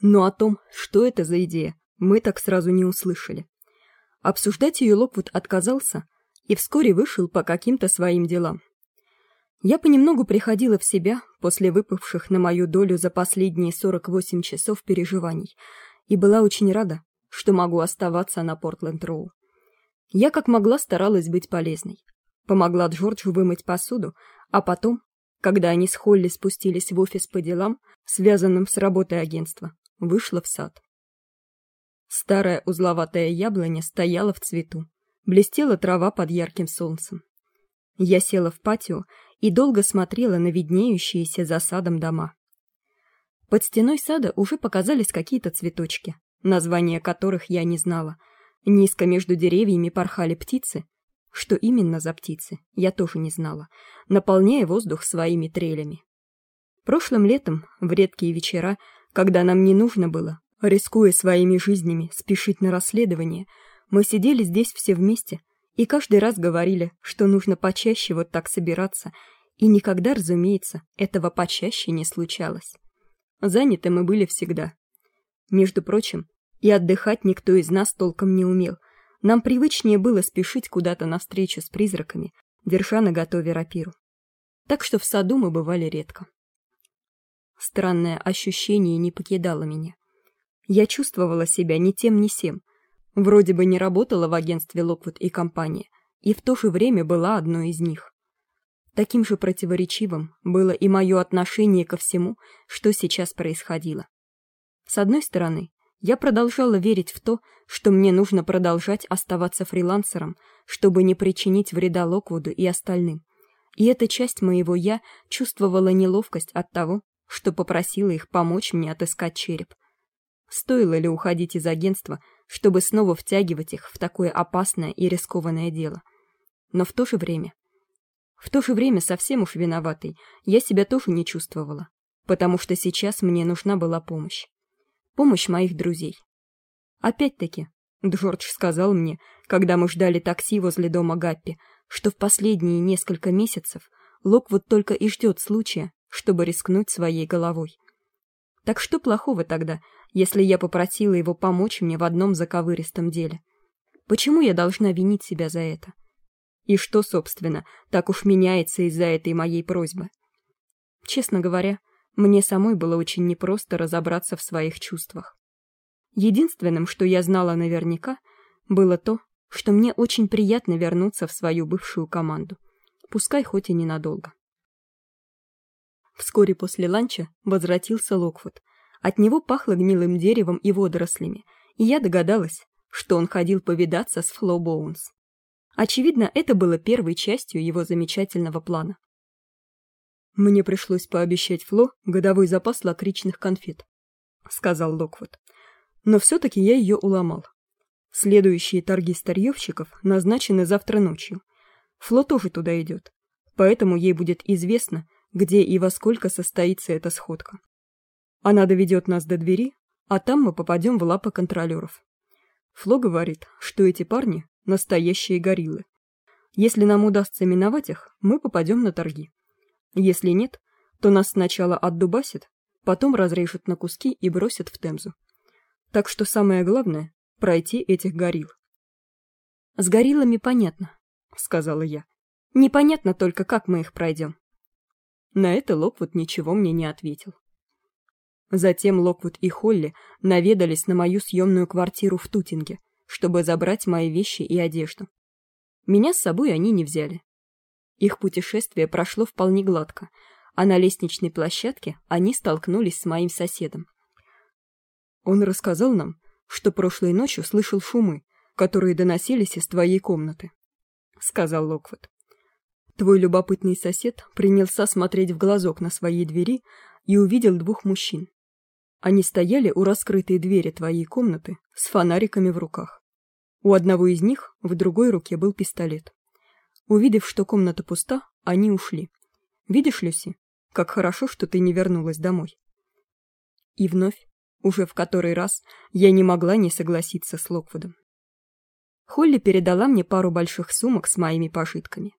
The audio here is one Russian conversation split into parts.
Но о том, что это за идея, мы так сразу не услышали. Обсуждать ее Локвуд отказался и вскоре вышел по каким-то своим делам. Я понемногу приходила в себя после выпавших на мою долю за последние 48 часов переживаний и была очень рада, что могу оставаться на Портленд-Роу. Я как могла старалась быть полезной. Помогла Джорджу вымыть посуду, а потом, когда они с Холли спустились в офис по делам, связанным с работой агентства, вышла в сад. Старая узловатая яблоня стояла в цвету, блестела трава под ярким солнцем. Я села в патио и долго смотрела на виднеющиеся за садом дома. Под стеной сада уже показались какие-то цветочки, названия которых я не знала. Низко между деревьями порхали птицы. Что именно за птицы, я тоже не знала, наполняя воздух своими трелями. Прошлым летом, в редкие вечера, когда нам не нужно было, рискуя своими жизнями, спешить на расследование, мы сидели здесь все вместе и каждый раз говорили, что нужно почаще вот так собираться, и никогда, разумеется, этого почаще не случалось. Заняты мы были всегда. Между прочим, и отдыхать никто из нас толком не умел. Нам привычнее было спешить куда-то навстречу с призраками, держа наготове рапиру. Так что в саду мы бывали редко. Странное ощущение не покидало меня. Я чувствовала себя ни тем, ни сем. Вроде бы не работала в агентстве Локвуд и компания, и в то же время была одной из них. Таким же противоречивым было и мое отношение ко всему, что сейчас происходило. С одной стороны, я продолжала верить в то, что мне нужно продолжать оставаться фрилансером, чтобы не причинить вреда Локвуду и остальным. И эта часть моего «я» чувствовала неловкость от того, что попросила их помочь мне отыскать череп. Стоило ли уходить из агентства, чтобы снова втягивать их в такое опасное и рискованное дело? Но в то же время... В то же время совсем уж виноватой я себя тоже не чувствовала, потому что сейчас мне нужна была помощь. Помощь моих друзей. Опять-таки, Джордж сказал мне, когда мы ждали такси возле дома Гаппи, что в последние несколько месяцев Локвуд только и ждет случая, чтобы рискнуть своей головой. Так что плохого тогда, если я попросила его помочь мне в одном заковыристом деле? Почему я должна винить себя за это? И что, собственно, так уж меняется из-за этой моей просьбы? Честно говоря, мне самой было очень непросто разобраться в своих чувствах. Единственным, что я знала наверняка, было то, что мне очень приятно вернуться в свою бывшую команду, пускай хоть и ненадолго. Вскоре после ланча возвратился Локвуд. От него пахло гнилым деревом и водорослями, и я догадалась, что он ходил повидаться с Фло Боунс. Очевидно, это было первой частью его замечательного плана. «Мне пришлось пообещать Фло годовой запас лакричных конфет», — сказал Локвуд. «Но все-таки я ее уломал. Следующие торги старьевщиков назначены завтра ночью. Фло тоже туда идет, поэтому ей будет известно, где и во сколько состоится эта сходка. Она доведет нас до двери, а там мы попадем в лапы контролеров. Фло говорит, что эти парни — настоящие гориллы. Если нам удастся миновать их, мы попадем на торги. Если нет, то нас сначала отдубасит, потом разрежут на куски и бросят в Темзу. Так что самое главное — пройти этих горилл. «С гориллами понятно», — сказала я. «Непонятно только, как мы их пройдем». На это Локвуд ничего мне не ответил. Затем Локвуд и Холли наведались на мою съемную квартиру в Тутинге, чтобы забрать мои вещи и одежду. Меня с собой они не взяли. Их путешествие прошло вполне гладко, а на лестничной площадке они столкнулись с моим соседом. Он рассказал нам, что прошлой ночью слышал шумы, которые доносились из твоей комнаты, — сказал Локвуд. Твой любопытный сосед принялся смотреть в глазок на своей двери и увидел двух мужчин. Они стояли у раскрытой двери твоей комнаты с фонариками в руках. У одного из них в другой руке был пистолет. Увидев, что комната пуста, они ушли. Видишь, Люси, как хорошо, что ты не вернулась домой. И вновь, уже в который раз, я не могла не согласиться с Локвудом. Холли передала мне пару больших сумок с моими пожитками.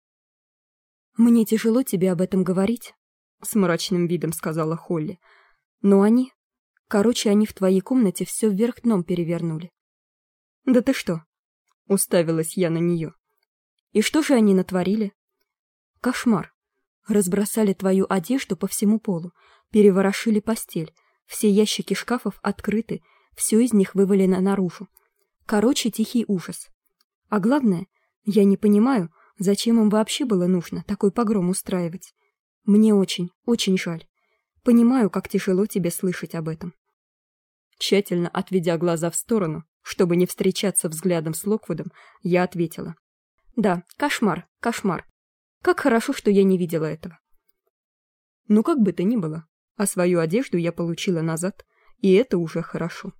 «Мне тяжело тебе об этом говорить», — с мрачным видом сказала Холли. «Но они, Короче, они в твоей комнате все вверх дном перевернули. Да ты что? Уставилась я на нее. И что же они натворили? Кошмар. Разбросали твою одежду по всему полу, переворошили постель, все ящики шкафов открыты, все из них вывалено наружу. Короче, тихий ужас. А главное, я не понимаю, зачем им вообще было нужно такой погром устраивать. Мне очень, очень жаль. Понимаю, как тяжело тебе слышать об этом. Тщательно отведя глаза в сторону, чтобы не встречаться взглядом с Локвудом, я ответила. Да, кошмар, кошмар. Как хорошо, что я не видела этого. Ну, как бы то ни было, а свою одежду я получила назад, и это уже хорошо.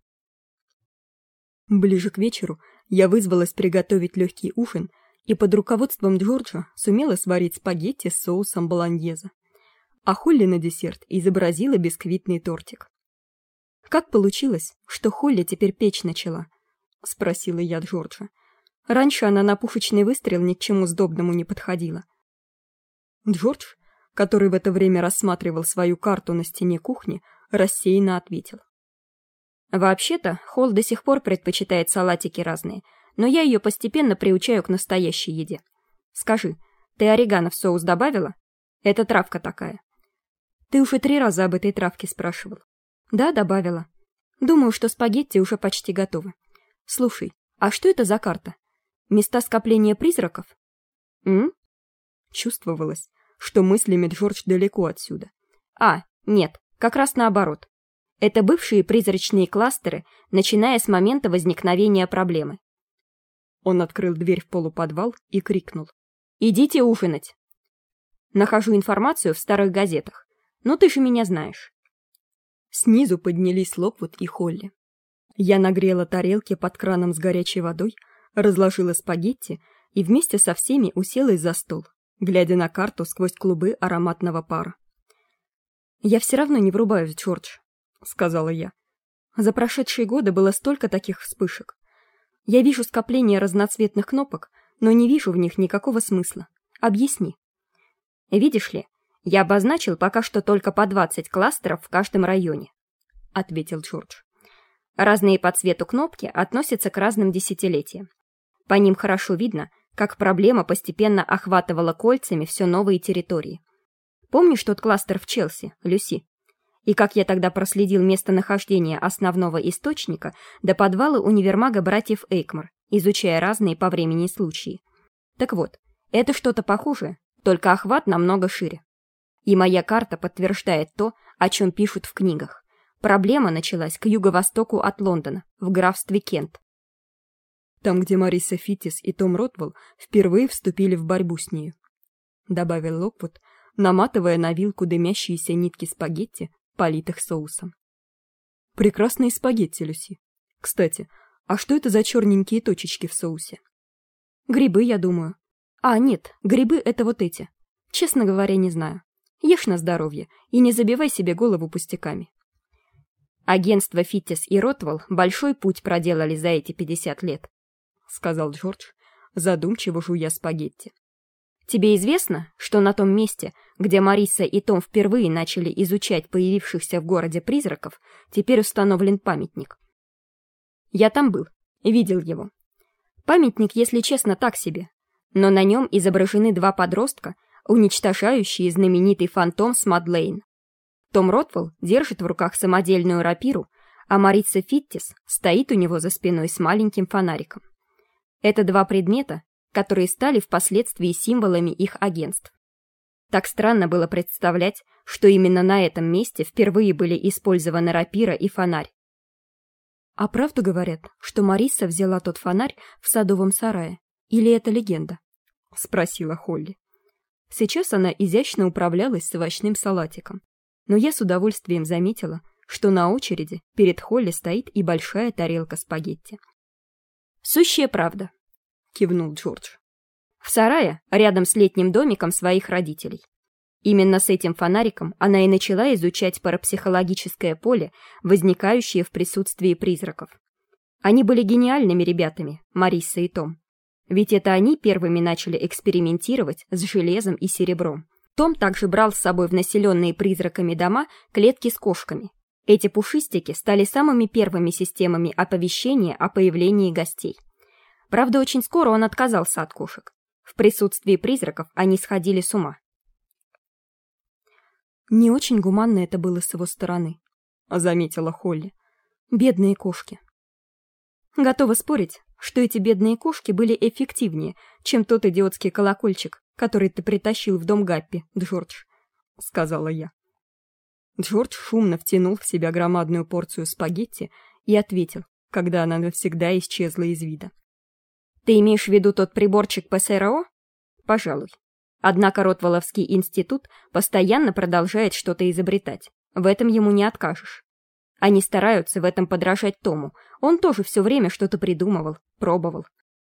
Ближе к вечеру я вызвалась приготовить легкий ужин и под руководством Джорджа сумела сварить спагетти с соусом болоньезе. А Холли на десерт изобразила бисквитный тортик. «Как получилось, что Холли теперь печь начала?» — спросила я Джорджа. Раньше она на пушечный выстрел ни к чему сдобному не подходила. Джордж, который в это время рассматривал свою карту на стене кухни, рассеянно ответил. Вообще-то, Холл до сих пор предпочитает салатики разные, но я ее постепенно приучаю к настоящей еде. Скажи, ты орегано в соус добавила? Это травка такая. Ты уже три раза об этой травке спрашивал. Да, добавила. Думаю, что спагетти уже почти готовы. Слушай, а что это за карта? Места скопления призраков? М? Чувствовалось, что мыслями Джордж далеко отсюда. А, нет, как раз наоборот. Это бывшие призрачные кластеры, начиная с момента возникновения проблемы. Он открыл дверь в полуподвал и крикнул. «Идите ужинать!» Нахожу информацию в старых газетах. Ну ты же меня знаешь. Снизу поднялись Локвуд и Холли. Я нагрела тарелки под краном с горячей водой, разложила спагетти и вместе со всеми уселась за стол, глядя на карту сквозь клубы ароматного пара. «Я все равно не врубаюсь, Джордж», — сказала я. «За прошедшие годы было столько таких вспышек. Я вижу скопление разноцветных кнопок, но не вижу в них никакого смысла. Объясни». «Видишь ли, я обозначил пока что только по 20 кластеров в каждом районе», — ответил Джордж. Разные по цвету кнопки относятся к разным десятилетиям. По ним хорошо видно, как проблема постепенно охватывала кольцами все новые территории. Помнишь тот кластер в Челси, Люси? И как я тогда проследил местонахождение основного источника до подвала универмага братьев Эйкмар, изучая разные по времени случаи. Так вот, это что-то похожее, только охват намного шире. И моя карта подтверждает то, о чем пишут в книгах. Проблема началась к юго-востоку от Лондона, в графстве Кент. Там, где Мариса Фитис и Том Ротвелл впервые вступили в борьбу с нею. Добавил Локвуд, наматывая на вилку дымящиеся нитки спагетти, политых соусом. Прекрасные спагетти, Люси. Кстати, а что это за черненькие точечки в соусе? Грибы, я думаю. А, нет, грибы — это вот эти. Честно говоря, не знаю. Ешь на здоровье и не забивай себе голову пустяками. Агентство Фиттис и Ротвелл большой путь проделали за эти 50 лет, сказал Джордж, задумчиво жуя спагетти. Тебе известно, что на том месте, где Мариса и Том впервые начали изучать появившихся в городе призраков, теперь установлен памятник? Я там был, видел его. Памятник, если честно, так себе, но на нем изображены два подростка, уничтожающие знаменитый фантом с Мадлейн. Том Ротвелл держит в руках самодельную рапиру, а Марица Фиттис стоит у него за спиной с маленьким фонариком. Это два предмета, которые стали впоследствии символами их агентств. Так странно было представлять, что именно на этом месте впервые были использованы рапира и фонарь. А правду говорят, что Мариса взяла тот фонарь в садовом сарае? Или это легенда? Спросила Холли. Сейчас она изящно управлялась с овощным салатиком но я с удовольствием заметила, что на очереди перед Холли стоит и большая тарелка спагетти. «Сущая правда», — кивнул Джордж. «В сарае, рядом с летним домиком своих родителей. Именно с этим фонариком она и начала изучать парапсихологическое поле, возникающее в присутствии призраков. Они были гениальными ребятами, Мариса и Том. Ведь это они первыми начали экспериментировать с железом и серебром. Том также брал с собой в населенные призраками дома клетки с кошками. Эти пушистики стали самыми первыми системами оповещения о появлении гостей. Правда, очень скоро он отказался от кошек. В присутствии призраков они сходили с ума. «Не очень гуманно это было с его стороны», — заметила Холли. «Бедные кошки». Готова спорить, что эти бедные кошки были эффективнее, чем тот идиотский колокольчик, который ты притащил в дом Гаппи, Джордж, — сказала я. Джордж шумно втянул в себя громадную порцию спагетти и ответил, когда она навсегда исчезла из вида. «Ты имеешь в виду тот приборчик ПСРО? Пожалуй. Однако Ротволовский институт постоянно продолжает что-то изобретать. В этом ему не откажешь. Они стараются в этом подражать Тому. Он тоже все время что-то придумывал, пробовал.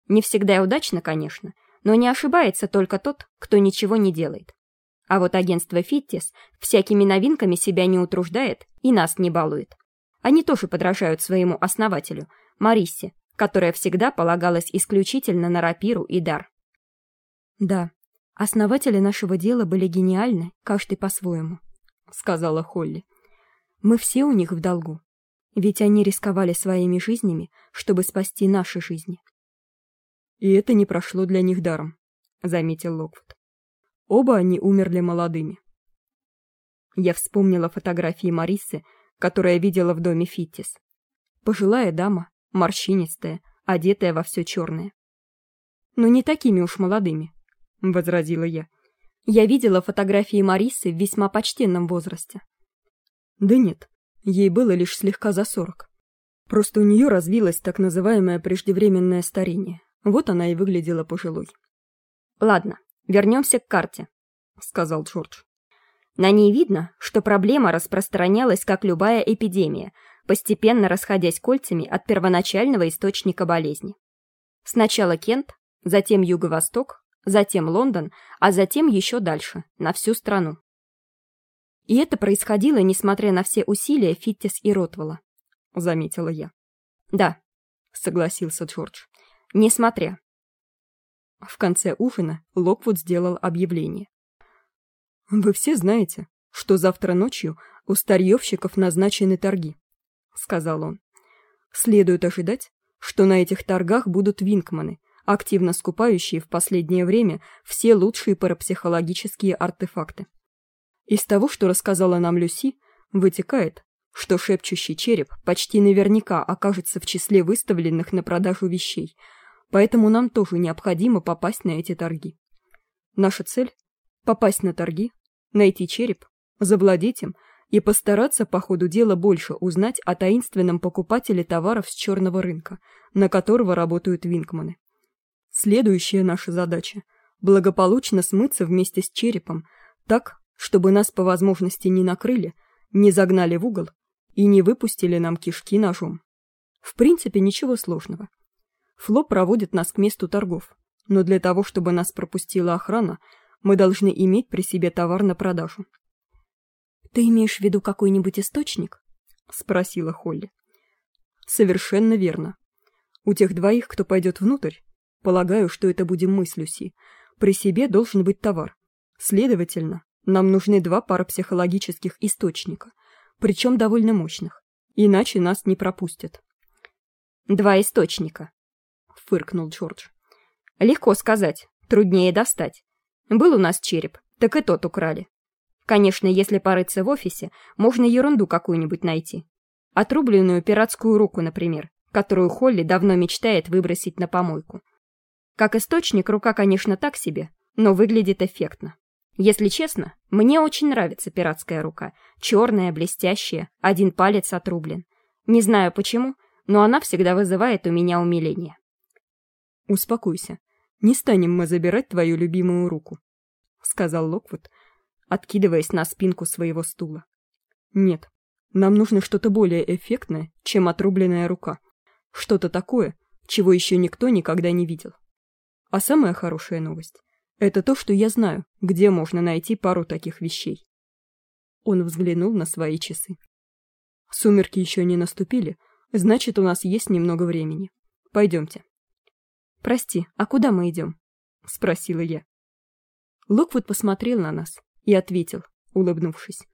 Не всегда удачно, конечно, но не ошибается только тот, кто ничего не делает. А вот агентство Фиттис всякими новинками себя не утруждает и нас не балует. Они тоже подражают своему основателю, Марисе, которая всегда полагалась исключительно на рапиру и дар. Да, основатели нашего дела были гениальны, каждый по-своему, сказала Холли. Мы все у них в долгу. Ведь они рисковали своими жизнями, чтобы спасти наши жизни. И это не прошло для них даром, заметил Локвуд. Оба они умерли молодыми. Я вспомнила фотографии Марисы, которая видела в доме Фиттис. Пожилая дама, морщинистая, одетая во все черное. Но не такими уж молодыми, возразила я. Я видела фотографии Марисы в весьма почтенном возрасте. Да нет, ей было лишь слегка за сорок. Просто у нее развилось так называемое преждевременное старение. Вот она и выглядела пожилой. «Ладно, вернемся к карте», — сказал Джордж. На ней видно, что проблема распространялась, как любая эпидемия, постепенно расходясь кольцами от первоначального источника болезни. Сначала Кент, затем Юго-Восток, затем Лондон, а затем еще дальше, на всю страну. И это происходило, несмотря на все усилия Фиттис и Ротвелла, — заметила я. Да, — согласился Джордж, — несмотря. В конце ужина Локвуд сделал объявление. «Вы все знаете, что завтра ночью у старьевщиков назначены торги», — сказал он. «Следует ожидать, что на этих торгах будут винкманы, активно скупающие в последнее время все лучшие парапсихологические артефакты. Из того, что рассказала нам Люси, вытекает, что шепчущий череп почти наверняка окажется в числе выставленных на продажу вещей, поэтому нам тоже необходимо попасть на эти торги. Наша цель — попасть на торги, найти череп, завладеть им и постараться по ходу дела больше узнать о таинственном покупателе товаров с черного рынка, на которого работают Винкманы. Следующая наша задача — благополучно смыться вместе с черепом, так, чтобы нас по возможности не накрыли, не загнали в угол и не выпустили нам кишки ножом. В принципе, ничего сложного. Фло проводит нас к месту торгов, но для того, чтобы нас пропустила охрана, мы должны иметь при себе товар на продажу. «Ты имеешь в виду какой-нибудь источник?» — спросила Холли. «Совершенно верно. У тех двоих, кто пойдет внутрь, полагаю, что это будем мы с Люси, при себе должен быть товар. Следовательно, нам нужны два парапсихологических источника, причем довольно мощных, иначе нас не пропустят. «Два источника», — фыркнул Джордж. «Легко сказать, труднее достать. Был у нас череп, так и тот украли. Конечно, если порыться в офисе, можно ерунду какую-нибудь найти. Отрубленную пиратскую руку, например, которую Холли давно мечтает выбросить на помойку. Как источник, рука, конечно, так себе, но выглядит эффектно. Если честно, мне очень нравится пиратская рука. Черная, блестящая, один палец отрублен. Не знаю почему, но она всегда вызывает у меня умиление. «Успокойся. Не станем мы забирать твою любимую руку», — сказал Локвуд, откидываясь на спинку своего стула. «Нет, нам нужно что-то более эффектное, чем отрубленная рука. Что-то такое, чего еще никто никогда не видел. А самая хорошая новость это то, что я знаю, где можно найти пару таких вещей. Он взглянул на свои часы. Сумерки еще не наступили, значит, у нас есть немного времени. Пойдемте. Прости, а куда мы идем? Спросила я. Локвуд посмотрел на нас и ответил, улыбнувшись.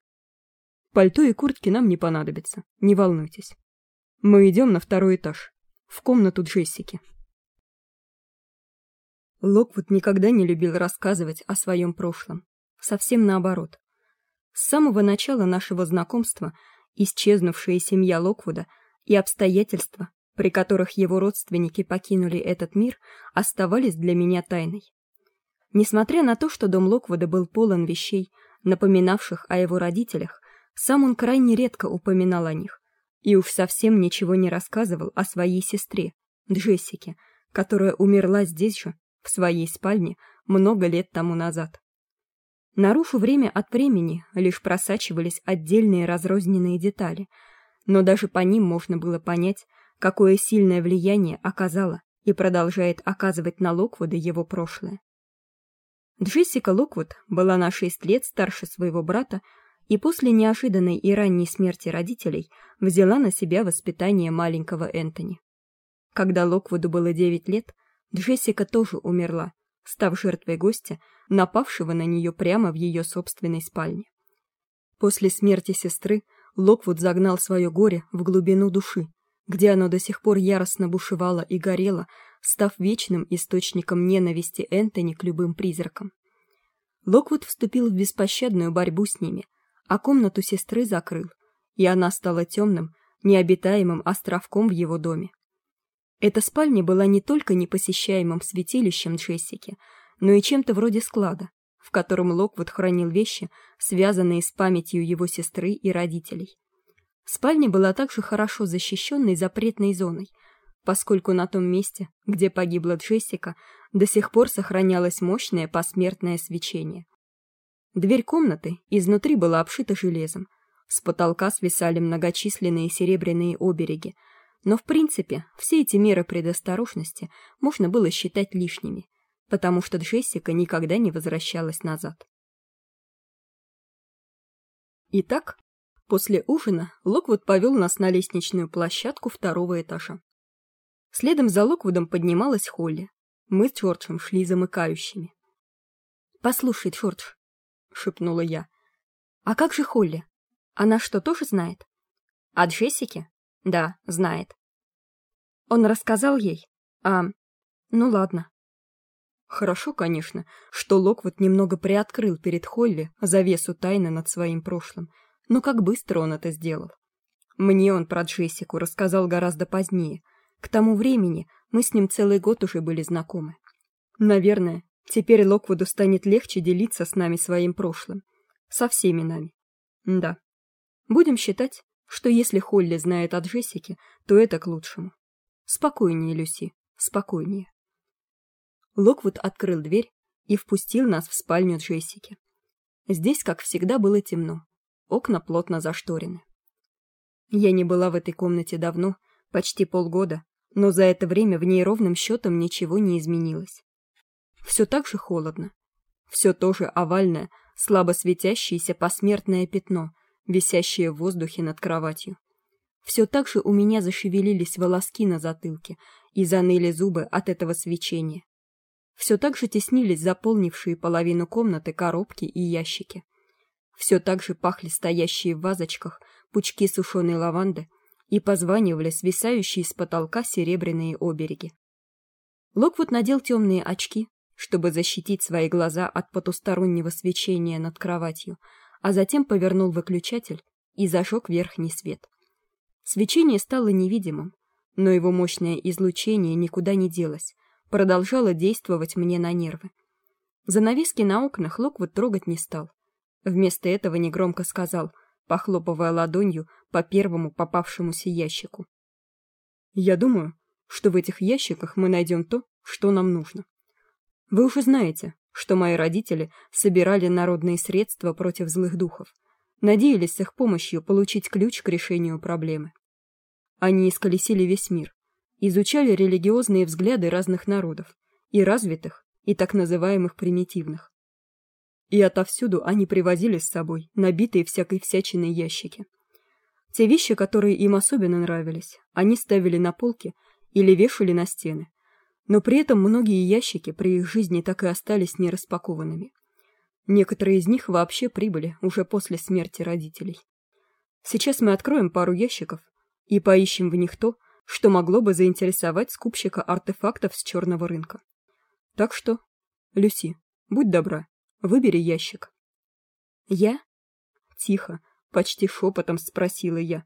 Пальто и куртки нам не понадобятся, не волнуйтесь. Мы идем на второй этаж, в комнату Джессики. Локвуд никогда не любил рассказывать о своем прошлом. Совсем наоборот. С самого начала нашего знакомства исчезнувшая семья Локвуда и обстоятельства, при которых его родственники покинули этот мир, оставались для меня тайной. Несмотря на то, что дом Локвуда был полон вещей, напоминавших о его родителях, сам он крайне редко упоминал о них и уж совсем ничего не рассказывал о своей сестре, Джессике, которая умерла здесь же, в своей спальне, много лет тому назад. Наружу время от времени лишь просачивались отдельные разрозненные детали, но даже по ним можно было понять, какое сильное влияние оказало и продолжает оказывать на Локвуда его прошлое. Джессика Локвуд была на шесть лет старше своего брата и после неожиданной и ранней смерти родителей взяла на себя воспитание маленького Энтони. Когда Локвуду было девять лет, Джессика тоже умерла, став жертвой гостя, напавшего на нее прямо в ее собственной спальне. После смерти сестры Локвуд загнал свое горе в глубину души, где оно до сих пор яростно бушевало и горело, став вечным источником ненависти Энтони к любым призракам. Локвуд вступил в беспощадную борьбу с ними, а комнату сестры закрыл, и она стала темным, необитаемым островком в его доме. Эта спальня была не только непосещаемым святилищем Джессики, но и чем-то вроде склада, в котором Локвуд хранил вещи, связанные с памятью его сестры и родителей. Спальня была также хорошо защищенной запретной зоной, поскольку на том месте, где погибла Джессика, до сих пор сохранялось мощное посмертное свечение. Дверь комнаты изнутри была обшита железом, с потолка свисали многочисленные серебряные обереги, но в принципе все эти меры предосторожности можно было считать лишними, потому что Джессика никогда не возвращалась назад. Итак, После ужина Локвуд повел нас на лестничную площадку второго этажа. Следом за Локвудом поднималась Холли. Мы с Джорджем шли замыкающими. «Послушай, Джордж», — шепнула я, — «а как же Холли? Она что, тоже знает?» «О Джессике?» «Да, знает». Он рассказал ей? А, ну ладно. Хорошо, конечно, что Локвуд немного приоткрыл перед Холли завесу тайны над своим прошлым — но как быстро он это сделал. Мне он про Джессику рассказал гораздо позднее. К тому времени мы с ним целый год уже были знакомы. Наверное, теперь Локвуду станет легче делиться с нами своим прошлым. Со всеми нами. Да. Будем считать, что если Холли знает о Джессике, то это к лучшему. Спокойнее, Люси, спокойнее. Локвуд открыл дверь и впустил нас в спальню Джессики. Здесь, как всегда, было темно. Окна плотно зашторены. Я не была в этой комнате давно, почти полгода, но за это время в ней ровным счетом ничего не изменилось. Все так же холодно. Все то же овальное, слабо светящееся посмертное пятно, висящее в воздухе над кроватью. Все так же у меня зашевелились волоски на затылке и заныли зубы от этого свечения. Все так же теснились заполнившие половину комнаты коробки и ящики. Все так же пахли стоящие в вазочках пучки сушеной лаванды и позванивали свисающие с потолка серебряные обереги. Локвуд надел темные очки, чтобы защитить свои глаза от потустороннего свечения над кроватью, а затем повернул выключатель и зажег верхний свет. Свечение стало невидимым, но его мощное излучение никуда не делось, продолжало действовать мне на нервы. Занавески на окнах Локвуд трогать не стал, Вместо этого негромко сказал, похлопывая ладонью по первому попавшемуся ящику. «Я думаю, что в этих ящиках мы найдем то, что нам нужно. Вы уже знаете, что мои родители собирали народные средства против злых духов, надеялись с их помощью получить ключ к решению проблемы. Они исколесили весь мир, изучали религиозные взгляды разных народов, и развитых, и так называемых примитивных и отовсюду они привозили с собой набитые всякой всячиной ящики. Те вещи, которые им особенно нравились, они ставили на полки или вешали на стены. Но при этом многие ящики при их жизни так и остались нераспакованными. Некоторые из них вообще прибыли уже после смерти родителей. Сейчас мы откроем пару ящиков и поищем в них то, что могло бы заинтересовать скупщика артефактов с черного рынка. Так что, Люси, будь добра, выбери ящик. Я? Тихо, почти шепотом спросила я.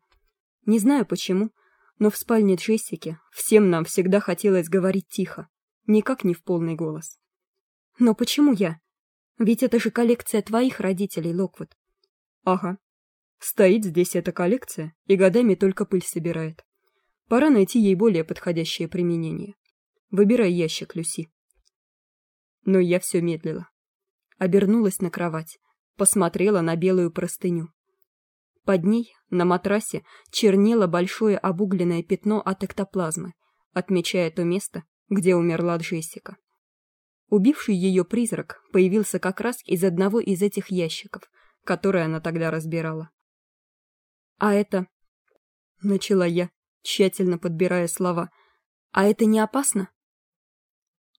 Не знаю почему, но в спальне Джессики всем нам всегда хотелось говорить тихо, никак не в полный голос. Но почему я? Ведь это же коллекция твоих родителей, Локвуд. Ага. Стоит здесь эта коллекция и годами только пыль собирает. Пора найти ей более подходящее применение. Выбирай ящик, Люси. Но я все медлила. Обернулась на кровать, посмотрела на белую простыню. Под ней, на матрасе, чернело большое обугленное пятно от эктоплазмы, отмечая то место, где умерла Джессика. Убивший ее призрак появился как раз из одного из этих ящиков, которые она тогда разбирала. «А это...» — начала я, тщательно подбирая слова. «А это не опасно?»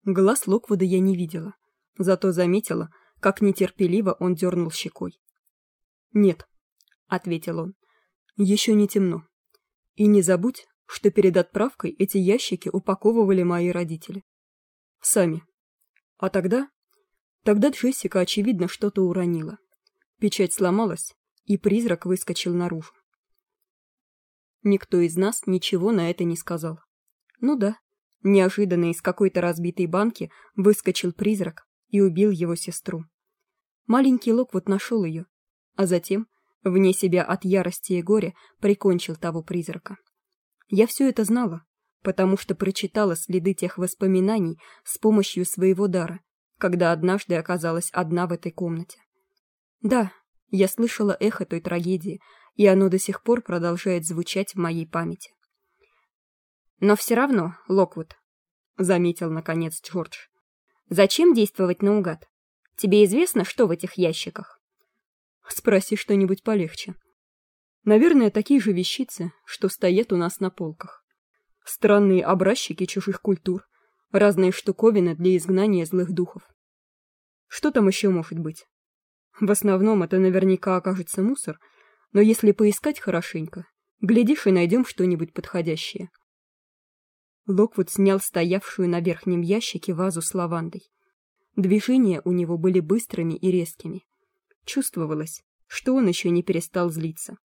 Глаз Локвуда я не видела, зато заметила, как нетерпеливо он дернул щекой. «Нет», — ответил он, — «еще не темно. И не забудь, что перед отправкой эти ящики упаковывали мои родители. Сами. А тогда... Тогда Джессика, очевидно, что-то уронила. Печать сломалась, и призрак выскочил наружу. Никто из нас ничего на это не сказал. Ну да, неожиданно из какой-то разбитой банки выскочил призрак и убил его сестру. Маленький Локвуд нашел ее, а затем, вне себя от ярости и горя, прикончил того призрака. Я все это знала, потому что прочитала следы тех воспоминаний с помощью своего дара, когда однажды оказалась одна в этой комнате. Да, я слышала эхо той трагедии, и оно до сих пор продолжает звучать в моей памяти. Но все равно, Локвуд, заметил наконец Джордж, зачем действовать наугад? Тебе известно, что в этих ящиках? Спроси что-нибудь полегче. Наверное, такие же вещицы, что стоят у нас на полках. Странные образчики чужих культур, разные штуковины для изгнания злых духов. Что там еще может быть? В основном это наверняка окажется мусор, но если поискать хорошенько, глядишь и найдем что-нибудь подходящее. Локвуд снял стоявшую на верхнем ящике вазу с лавандой. Движения у него были быстрыми и резкими. Чувствовалось, что он еще не перестал злиться.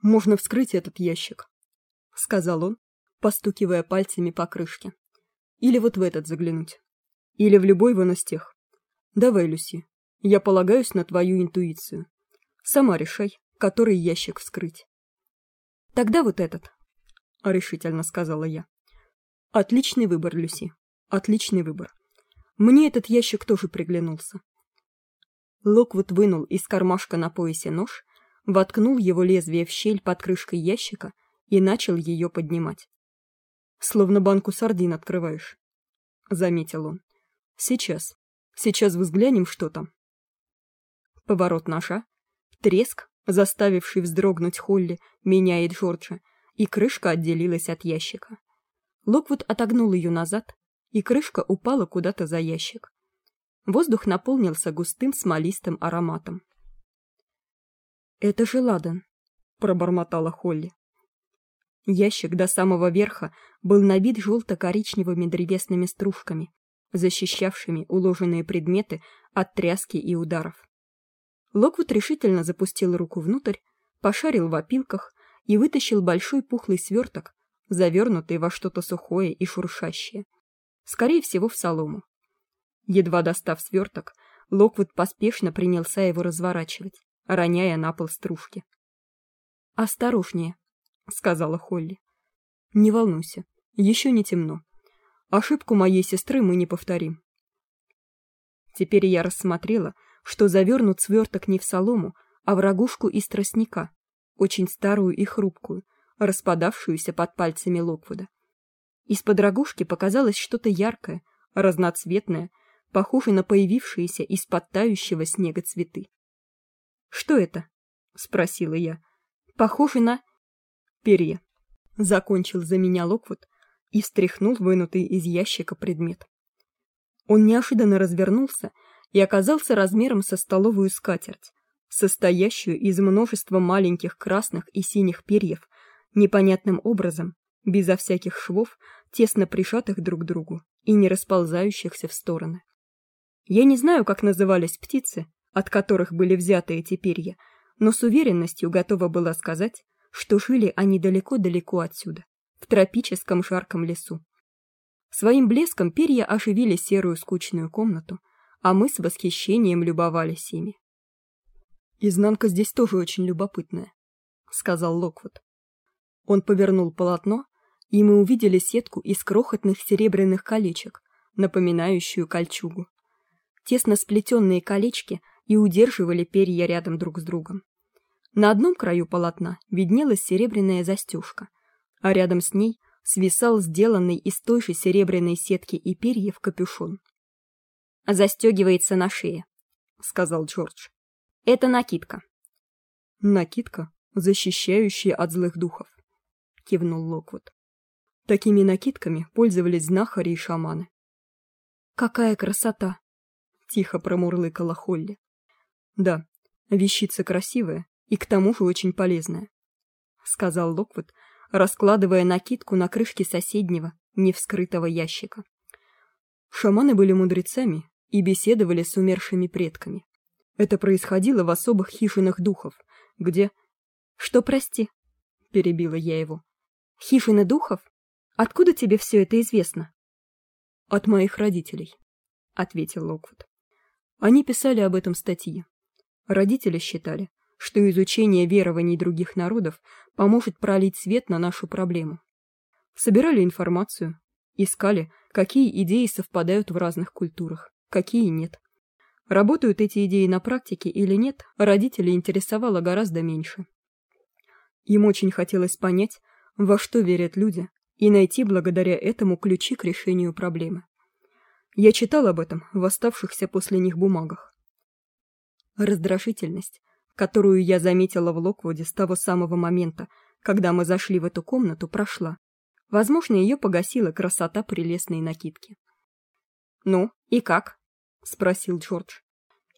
«Можно вскрыть этот ящик», — сказал он, постукивая пальцами по крышке. «Или вот в этот заглянуть. Или в любой вон из тех. Давай, Люси, я полагаюсь на твою интуицию. Сама решай, который ящик вскрыть. Тогда вот этот, решительно сказала я. Отличный выбор, Люси. Отличный выбор. Мне этот ящик тоже приглянулся. Локвуд вынул из кармашка на поясе нож, воткнул его лезвие в щель под крышкой ящика и начал ее поднимать. Словно банку сардин открываешь, заметил он. Сейчас. Сейчас взглянем, что там. Поворот ножа, треск, заставивший вздрогнуть Холли, меня и Джорджа, и крышка отделилась от ящика. Локвуд отогнул ее назад, и крышка упала куда-то за ящик. Воздух наполнился густым смолистым ароматом. «Это же ладан», — пробормотала Холли. Ящик до самого верха был набит желто-коричневыми древесными стружками, защищавшими уложенные предметы от тряски и ударов. Локвуд решительно запустил руку внутрь, пошарил в опилках и вытащил большой пухлый сверток, завернутый во что-то сухое и шуршащее. Скорее всего, в солому. Едва достав сверток, Локвуд поспешно принялся его разворачивать, роняя на пол стружки. «Осторожнее», — сказала Холли. «Не волнуйся, еще не темно. Ошибку моей сестры мы не повторим». Теперь я рассмотрела, что завернут сверток не в солому, а в рогушку из тростника, очень старую и хрупкую, распадавшуюся под пальцами Локвуда. Из-под рогушки показалось что-то яркое, разноцветное, похожее на появившиеся из-под тающего снега цветы. «Что это?» — спросила я. «Похоже на...» «Перья», — закончил за меня Локвуд и встряхнул вынутый из ящика предмет. Он неожиданно развернулся и оказался размером со столовую скатерть, состоящую из множества маленьких красных и синих перьев, непонятным образом, безо всяких швов, тесно прижатых друг к другу и не расползающихся в стороны. Я не знаю, как назывались птицы, от которых были взяты эти перья, но с уверенностью готова была сказать, что жили они далеко-далеко отсюда, в тропическом жарком лесу. Своим блеском перья оживили серую скучную комнату, а мы с восхищением любовались ими. Изнанка здесь тоже очень любопытная, сказал Локвуд. Он повернул полотно, и мы увидели сетку из крохотных серебряных колечек, напоминающую кольчугу. Тесно сплетенные колечки и удерживали перья рядом друг с другом. На одном краю полотна виднелась серебряная застежка, а рядом с ней свисал сделанный из той же серебряной сетки и перьев капюшон. «Застегивается на шее», — сказал Джордж. Это накидка. Накидка, защищающая от злых духов, кивнул Локвуд. Такими накидками пользовались знахари и шаманы. Какая красота, тихо промурлыкала Холли. Да, вещица красивая и к тому же очень полезная, сказал Локвуд, раскладывая накидку на крышке соседнего, невскрытого ящика. Шаманы были мудрецами и беседовали с умершими предками. Это происходило в особых хижинах духов, где... Что, прости? Перебила я его. Хижины духов? Откуда тебе все это известно? От моих родителей, ответил Локвуд. Они писали об этом статьи. Родители считали, что изучение верований других народов поможет пролить свет на нашу проблему. Собирали информацию, искали, какие идеи совпадают в разных культурах, какие нет. Работают эти идеи на практике или нет, родителей интересовало гораздо меньше. Им очень хотелось понять, во что верят люди, и найти благодаря этому ключи к решению проблемы. Я читал об этом в оставшихся после них бумагах. Раздражительность, которую я заметила в Локвуде с того самого момента, когда мы зашли в эту комнату, прошла. Возможно, ее погасила красота прелестной накидки. «Ну, и как?» — спросил Джордж.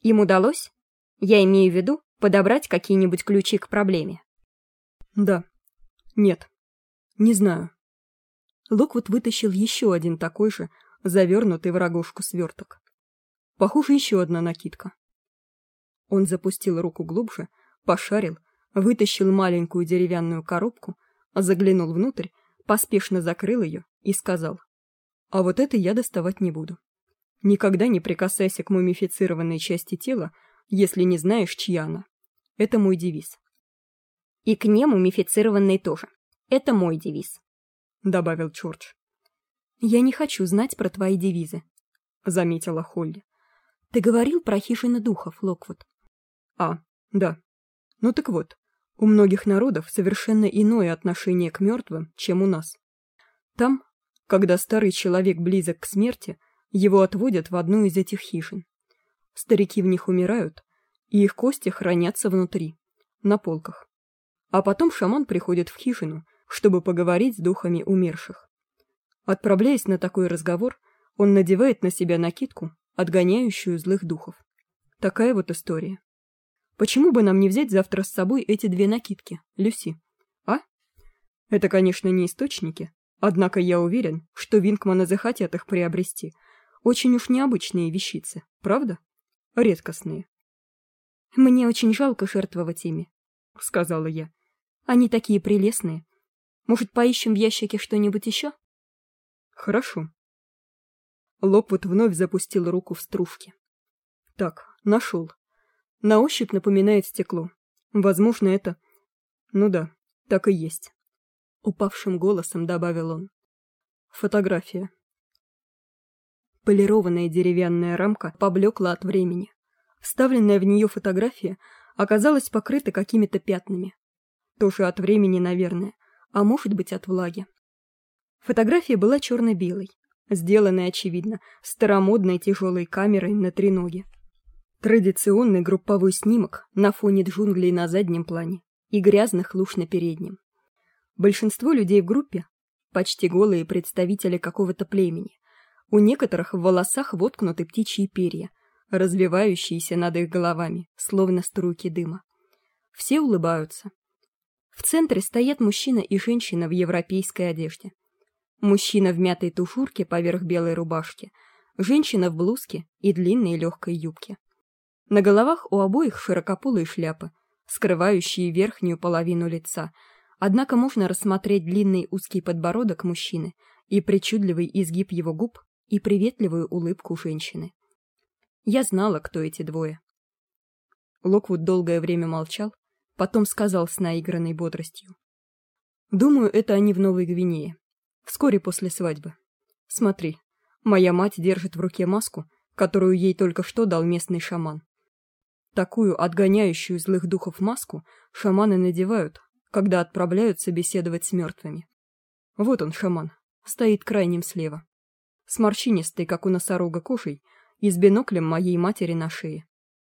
«Им удалось? Я имею в виду подобрать какие-нибудь ключи к проблеме». «Да. Нет. Не знаю». Локвуд вытащил еще один такой же, завернутый в рогожку сверток. Похоже, еще одна накидка. Он запустил руку глубже, пошарил, вытащил маленькую деревянную коробку, заглянул внутрь, поспешно закрыл ее и сказал, «А вот это я доставать не буду». Никогда не прикасайся к мумифицированной части тела, если не знаешь, чья она. Это мой девиз. И к нему мумифицированной тоже. Это мой девиз, добавил Чордж. Я не хочу знать про твои девизы, заметила Холли. Ты говорил про хижины духов, Локвуд. А, да. Ну так вот, у многих народов совершенно иное отношение к мертвым, чем у нас. Там, когда старый человек близок к смерти, его отводят в одну из этих хижин. Старики в них умирают, и их кости хранятся внутри, на полках. А потом шаман приходит в хижину, чтобы поговорить с духами умерших. Отправляясь на такой разговор, он надевает на себя накидку, отгоняющую злых духов. Такая вот история. Почему бы нам не взять завтра с собой эти две накидки, Люси? А? Это, конечно, не источники, однако я уверен, что Винкманы захотят их приобрести – очень уж необычные вещицы, правда? Редкостные. Мне очень жалко жертвовать ими, сказала я. Они такие прелестные. Может, поищем в ящике что-нибудь еще? Хорошо. Локвуд вновь запустил руку в стружки. Так, нашел. На ощупь напоминает стекло. Возможно, это... Ну да, так и есть. Упавшим голосом добавил он. Фотография. Полированная деревянная рамка поблекла от времени. Вставленная в нее фотография оказалась покрыта какими-то пятнами. Тоже от времени, наверное, а может быть от влаги. Фотография была черно-белой, сделанная, очевидно, старомодной тяжелой камерой на треноге. Традиционный групповой снимок на фоне джунглей на заднем плане и грязных луж на переднем. Большинство людей в группе почти голые представители какого-то племени, у некоторых в волосах воткнуты птичьи перья, развивающиеся над их головами, словно струйки дыма. Все улыбаются. В центре стоят мужчина и женщина в европейской одежде. Мужчина в мятой тушурке поверх белой рубашки, женщина в блузке и длинной легкой юбке. На головах у обоих широкополые шляпы, скрывающие верхнюю половину лица, однако можно рассмотреть длинный узкий подбородок мужчины и причудливый изгиб его губ и приветливую улыбку женщины. Я знала, кто эти двое. Локвуд долгое время молчал, потом сказал с наигранной бодростью: "Думаю, это они в Новой Гвинее. Вскоре после свадьбы. Смотри, моя мать держит в руке маску, которую ей только что дал местный шаман. Такую отгоняющую злых духов маску шаманы надевают, когда отправляются беседовать с мертвыми. Вот он, шаман, стоит крайним слева. С морщинистой, как у носорога, кожей и с биноклем моей матери на шее.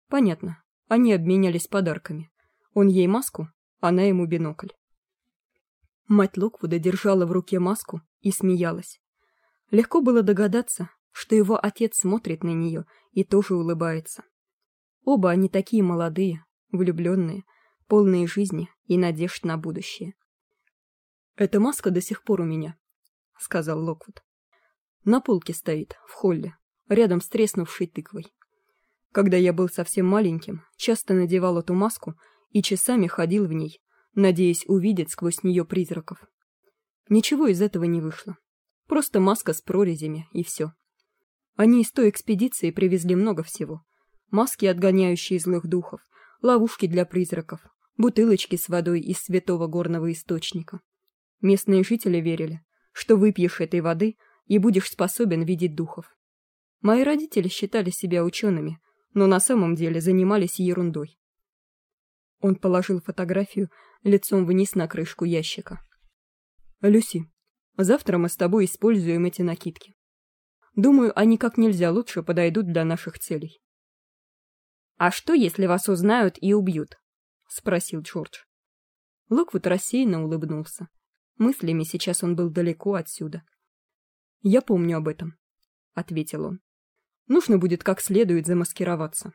Понятно. Они обменялись подарками. Он ей маску, она ему бинокль. Мать Локвуда держала в руке маску и смеялась. Легко было догадаться, что его отец смотрит на нее и тоже улыбается. Оба они такие молодые, влюбленные, полные жизни и надежд на будущее. Эта маска до сих пор у меня, сказал Локвуд. На полке стоит в холле, рядом с треснувшей тыквой. Когда я был совсем маленьким, часто надевал эту маску и часами ходил в ней, надеясь увидеть сквозь нее призраков. Ничего из этого не вышло. Просто маска с прорезями и все. Они из той экспедиции привезли много всего: маски, отгоняющие злых духов, ловушки для призраков, бутылочки с водой из святого горного источника. Местные жители верили, что выпьешь этой воды и будешь способен видеть духов. Мои родители считали себя учеными, но на самом деле занимались ерундой. Он положил фотографию лицом вниз на крышку ящика. Люси, завтра мы с тобой используем эти накидки. Думаю, они как нельзя лучше подойдут для наших целей. А что, если вас узнают и убьют? спросил Джордж. Локвуд рассеянно улыбнулся. Мыслями сейчас он был далеко отсюда. Я помню об этом, ответил он. Нужно будет как следует замаскироваться.